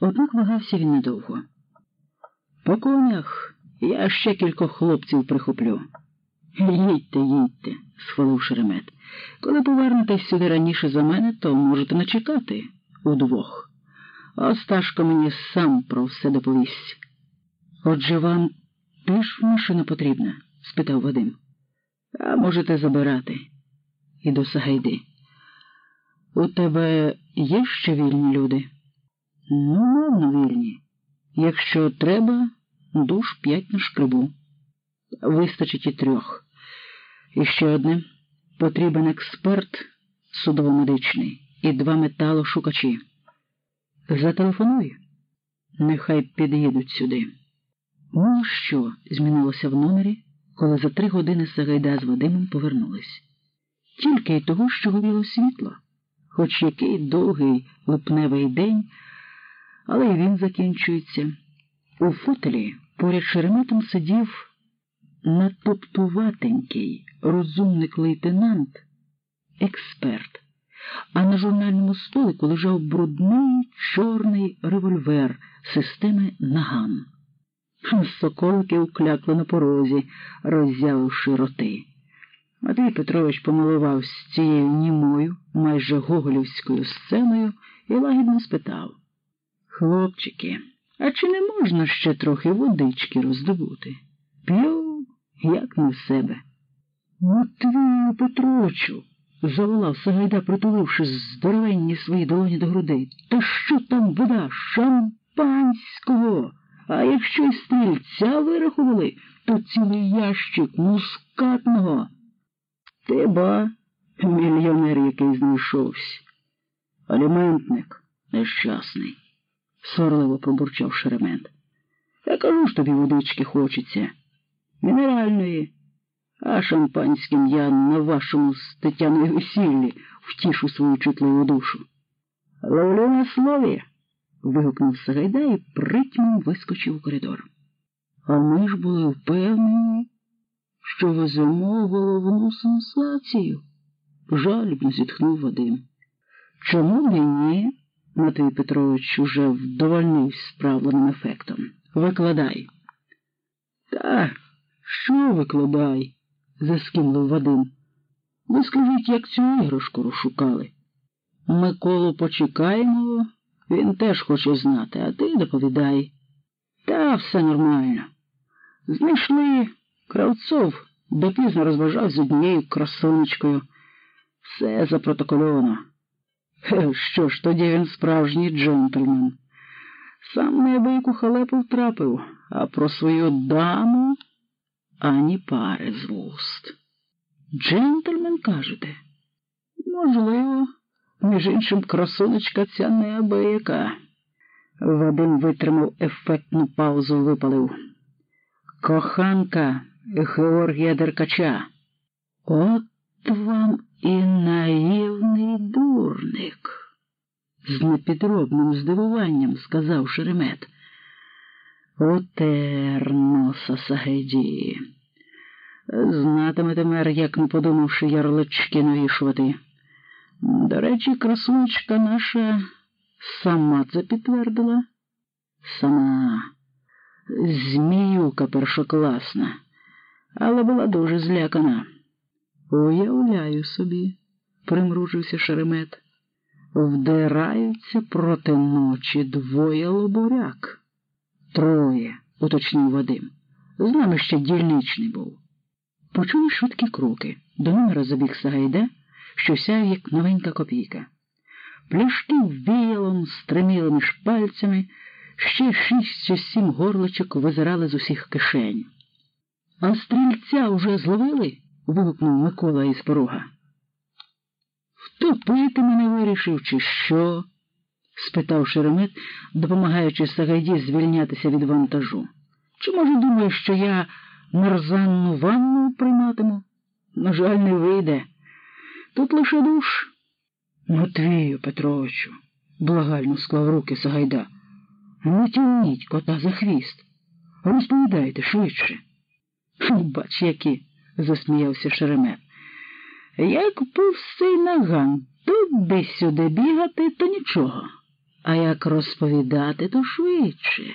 Однак вагався він недовго. По конях я ще кількох хлопців прихоплю. Їдьте, їдьте, схвалив Шеремет. Коли повернетесь сюди раніше за мене, то можете начекати удвох. А Сташко мені сам про все доповість. Отже, вам теж машина потрібна? спитав Вадим. А можете забирати. І до Сагайди. У тебе є ще вільні люди? Ну, вільні. Якщо треба, душ п'ять на шкребу. Вистачить і трьох. І ще одне потрібен експерт судово-медичний і два металошукачі. Зателефонуй, нехай під'їдуть сюди. Ну, що змінилося в номері, коли за три години Сагайда з Вадимом повернулись. Тільки й того, що горіло світло, хоч який довгий липневий день, але й він закінчується. У фотелі поряд шереметом сидів натоптуватенький розумник лейтенант, експерт, а на журнальному столику лежав брудний чорний револьвер системи Наган. Соколики уклякли на порозі, роззявивши роти. Матвій Петрович помилувався цією німою, майже гоголівською сценою і лагідно спитав Хлопчики, а чи не можна ще трохи водички роздобути? П'ю, як не в себе. Матвію Петровичу, заволав Сагайда, притуливши здоровенні свої долоні до грудей. Та що там вода? Шампанського? А якщо й стрільця вирахували, то цілий ящик мускатного. Ти ба, мільйонер який знайшовся. Аліментник нещасний, сорливо пробурчав Шеремет. Я кажу ж тобі водички хочеться. Мінеральної, а шампанським я на вашому з Тетяною весіллі втішу свою чутливу душу. Ловлю на слові вигукнув Сагайда і притьмом вискочив у коридор. А ми ж були впевнені, що веземо головну сенсацію, жалібно зітхнув Вадим. Чому б і ні? Матвій Петрович уже вдовольнився справленим ефектом. Викладай. Та, що викладай? заскимлив Вадим. Ви скажіть, як цю іграшку розшукали. Миколу почекаємо. Він теж хоче знати, а ти доповідай. Та все нормально. Знайшли Кравцов, допізно розважав з однією красунечкою. Все запротокольовано. Що ж, тоді він справжній джентльмен. Сам неабияку халепу втрапив, а про свою даму ані пари з вуст. Джентльмен, кажете? Можливо. Між іншим, красунечка ця неабияка. Вадим витримав ефектну паузу, випалив. Коханка Георгія Деркача. От вам і наївний дурник, з непідробним здивуванням сказав Шеремет. Отер носа Сагайді. Знатиме тепер, як не подумавши ярлички навішувати. До речі, красунечка наша сама це підтвердила. Сама зміюка першокласна, але була дуже злякана. Уявляю собі, примружився Шеремет. Вдираються проти ночі двоє лобуряк. Троє, уточнив Вадим. З нами ще дільничний був. Почули швидкі кроки. До номера забіг Сагайда що сяв, як новенька копійка. Пляшки віялом стриміли між пальцями, ще шість чи сім горлочок визирали з усіх кишень. А стрільця уже зловили? Вигукнув Микола із порога. Втопити мене вирішив, чи що? спитав Шеремет, допомагаючи Сагайді звільнятися від вантажу. Чи, може, думаєш, що я мерзанну ванну прийматиму? На жаль, не вийде. Тут лише душ. Матвію Петровичу, благально склав руки Сагайда. Не тягніть кота за хвіст. Розповідайте швидше. Бач, які, засміявся Шеремет. Як повсей наган, десь сюди бігати, то нічого. А як розповідати, то швидше.